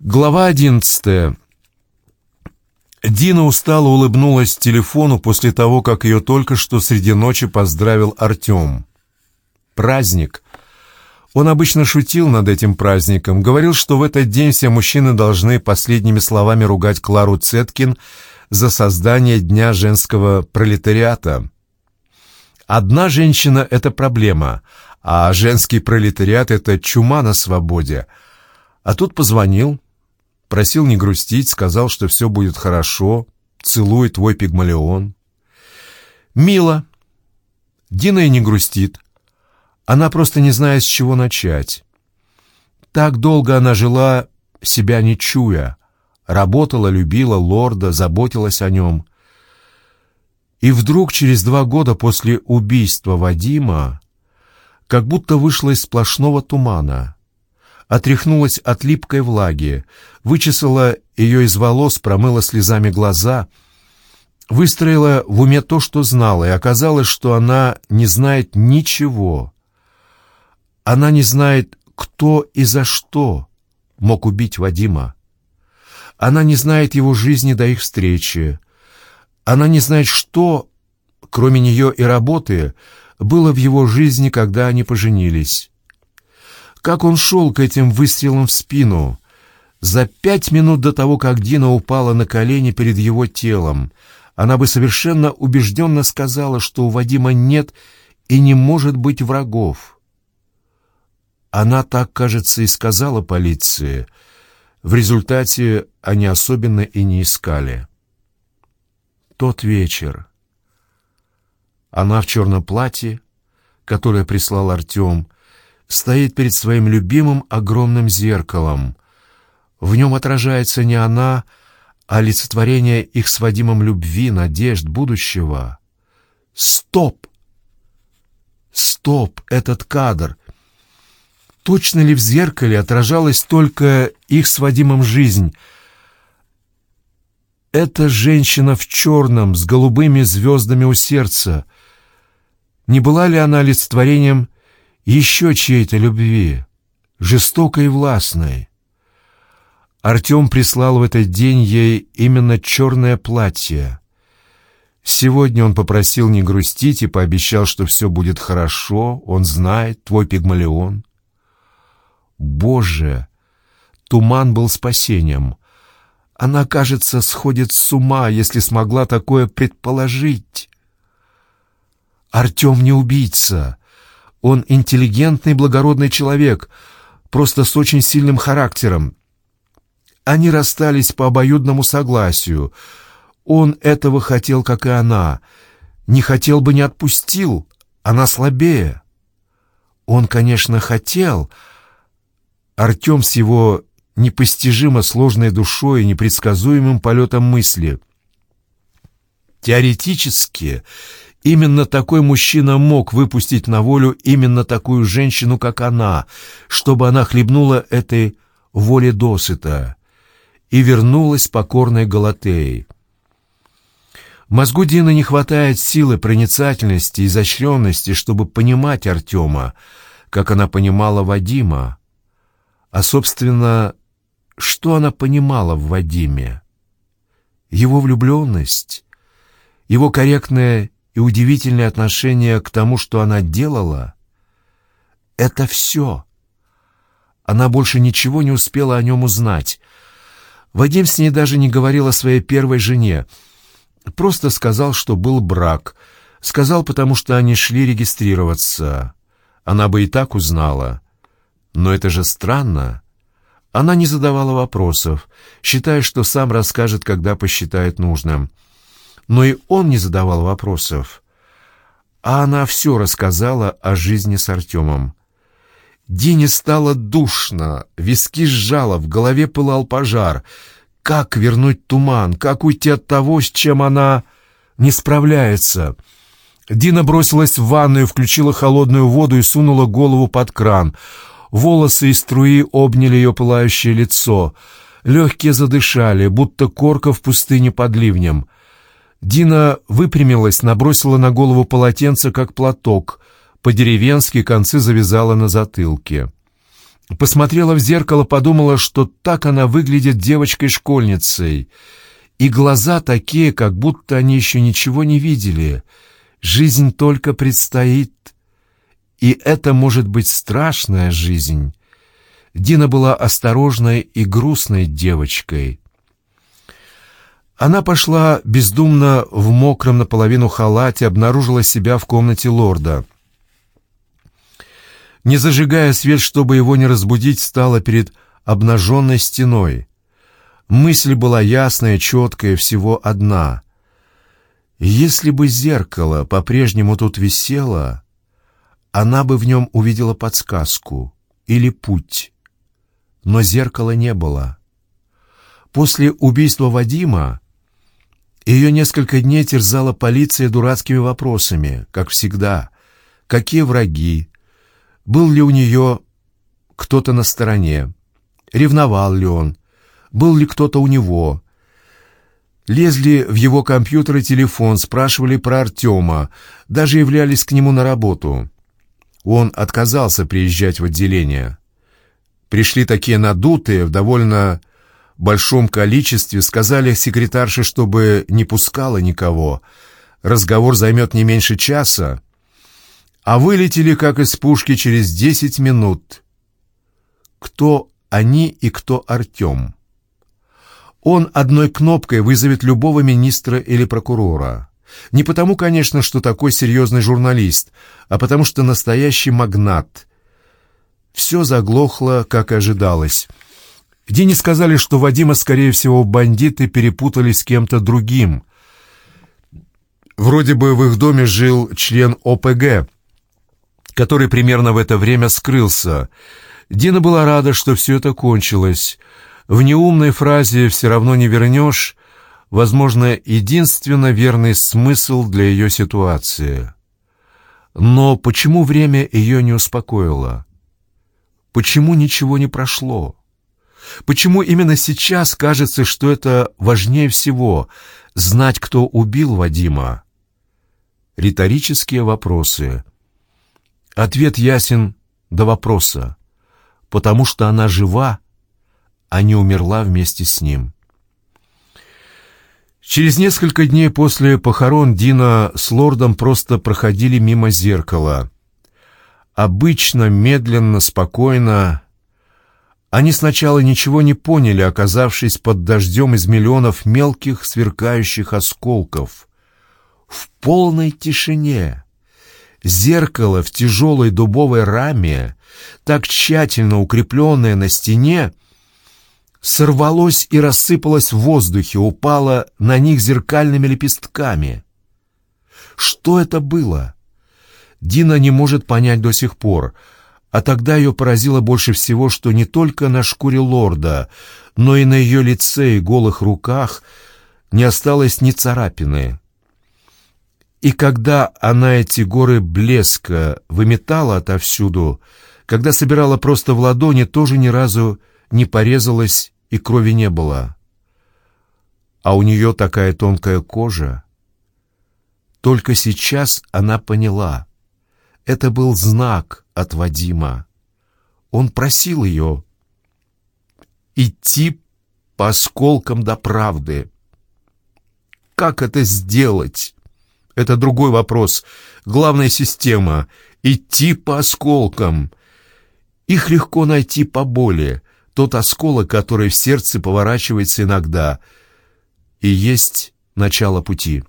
Глава одиннадцатая. Дина устало улыбнулась телефону после того, как ее только что среди ночи поздравил Артем. Праздник. Он обычно шутил над этим праздником, говорил, что в этот день все мужчины должны последними словами ругать Клару Цеткин за создание Дня женского пролетариата. Одна женщина — это проблема, а женский пролетариат — это чума на свободе. А тут позвонил, Просил не грустить, сказал, что все будет хорошо. Целует твой пигмалион. Мило. Дина и не грустит. Она просто не знает, с чего начать. Так долго она жила, себя не чуя. Работала, любила лорда, заботилась о нем. И вдруг через два года после убийства Вадима как будто вышла из сплошного тумана — отряхнулась от липкой влаги, вычесала ее из волос, промыла слезами глаза, выстроила в уме то, что знала, и оказалось, что она не знает ничего. Она не знает, кто и за что мог убить Вадима. Она не знает его жизни до их встречи. Она не знает, что, кроме нее и работы, было в его жизни, когда они поженились. Как он шел к этим выстрелам в спину. За пять минут до того, как Дина упала на колени перед его телом, она бы совершенно убежденно сказала, что у Вадима нет и не может быть врагов. Она так, кажется, и сказала полиции. В результате они особенно и не искали. Тот вечер. Она в черном платье, которое прислал Артем, стоит перед своим любимым огромным зеркалом. В нем отражается не она, а олицетворение их с Вадимом любви, надежд, будущего. Стоп! Стоп! Этот кадр! Точно ли в зеркале отражалась только их с Вадимом жизнь? Эта женщина в черном, с голубыми звездами у сердца. Не была ли она олицетворением еще чьей-то любви, жестокой и властной. Артем прислал в этот день ей именно черное платье. Сегодня он попросил не грустить и пообещал, что все будет хорошо, он знает, твой пигмалион. Боже! Туман был спасением. Она, кажется, сходит с ума, если смогла такое предположить. Артем не убийца. Он интеллигентный, благородный человек, просто с очень сильным характером. Они расстались по обоюдному согласию. Он этого хотел, как и она. Не хотел бы, не отпустил. Она слабее. Он, конечно, хотел. Артем с его непостижимо сложной душой и непредсказуемым полетом мысли. Теоретически Именно такой мужчина мог выпустить на волю именно такую женщину, как она, чтобы она хлебнула этой воле досыта и вернулась покорной Галатеей. Мозгу Дины не хватает силы, проницательности, изощренности, чтобы понимать Артема, как она понимала Вадима. А, собственно, что она понимала в Вадиме? Его влюбленность, его корректное и удивительное отношение к тому, что она делала, это все. Она больше ничего не успела о нем узнать. Вадим с ней даже не говорил о своей первой жене. Просто сказал, что был брак. Сказал, потому что они шли регистрироваться. Она бы и так узнала. Но это же странно. Она не задавала вопросов, считая, что сам расскажет, когда посчитает нужным но и он не задавал вопросов. А она все рассказала о жизни с Артемом. Дине стало душно, виски сжало, в голове пылал пожар. Как вернуть туман? Как уйти от того, с чем она не справляется? Дина бросилась в ванную, включила холодную воду и сунула голову под кран. Волосы и струи обняли ее пылающее лицо. Легкие задышали, будто корка в пустыне под ливнем. Дина выпрямилась, набросила на голову полотенце, как платок, по-деревенски концы завязала на затылке. Посмотрела в зеркало, подумала, что так она выглядит девочкой-школьницей. И глаза такие, как будто они еще ничего не видели. Жизнь только предстоит. И это может быть страшная жизнь. Дина была осторожной и грустной девочкой. Она пошла бездумно в мокром наполовину халате, обнаружила себя в комнате лорда. Не зажигая свет, чтобы его не разбудить, стала перед обнаженной стеной. Мысль была ясная, четкая, всего одна. Если бы зеркало по-прежнему тут висело, она бы в нем увидела подсказку или путь. Но зеркала не было. После убийства Вадима ее несколько дней терзала полиция дурацкими вопросами, как всегда. Какие враги? Был ли у нее кто-то на стороне? Ревновал ли он? Был ли кто-то у него? Лезли в его компьютер и телефон, спрашивали про Артема, даже являлись к нему на работу. Он отказался приезжать в отделение. Пришли такие надутые, в довольно большом количестве, сказали секретарше, чтобы не пускала никого. Разговор займет не меньше часа. А вылетели, как из пушки, через десять минут. Кто они и кто Артем? Он одной кнопкой вызовет любого министра или прокурора. Не потому, конечно, что такой серьезный журналист, а потому что настоящий магнат. Все заглохло, как и ожидалось. Дине сказали, что Вадима, скорее всего, бандиты перепутали с кем-то другим. Вроде бы в их доме жил член ОПГ, который примерно в это время скрылся. Дина была рада, что все это кончилось. В неумной фразе «все равно не вернешь» возможно, единственно верный смысл для ее ситуации. Но почему время ее не успокоило? Почему ничего не прошло? Почему именно сейчас кажется, что это важнее всего — знать, кто убил Вадима? Риторические вопросы. Ответ ясен до вопроса. Потому что она жива, а не умерла вместе с ним. Через несколько дней после похорон Дина с лордом просто проходили мимо зеркала. Обычно, медленно, спокойно, они сначала ничего не поняли, оказавшись под дождем из миллионов мелких сверкающих осколков. В полной тишине. Зеркало в тяжелой дубовой раме, так тщательно укрепленное на стене, сорвалось и рассыпалось в воздухе, упало на них зеркальными лепестками. Что это было? Дина не может понять до сих пор — а тогда ее поразило больше всего, что не только на шкуре лорда, но и на ее лице и голых руках не осталось ни царапины. И когда она эти горы блеска выметала отовсюду, когда собирала просто в ладони, тоже ни разу не порезалась и крови не было. А у нее такая тонкая кожа. Только сейчас она поняла. Это был знак — от Вадима. Он просил ее идти по осколкам до правды. Как это сделать? Это другой вопрос. Главная система — идти по осколкам. Их легко найти по боли. Тот осколок, который в сердце поворачивается иногда. И есть начало пути.